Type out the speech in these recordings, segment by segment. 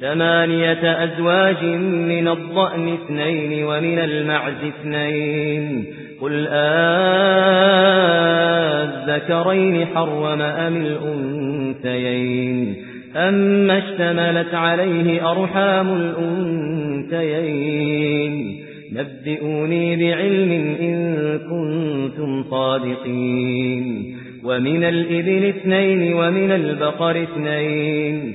ثمانية أزواج من الضأن اثنين ومن المعز اثنين. قل آذكرين حرم أم الأنثيين. أما اشتملت عليه أرحام الأنثيين. نبئوني بعلم إن كنتم صادقين. ومن الإبن اثنين ومن البقر اثنين.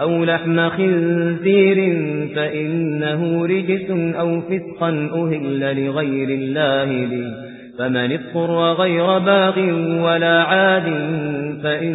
أو لحم خنزير فإنه رجس أو فسقا أهل لغير الله به. فمن اضطر غير باغ ولا عاد فإن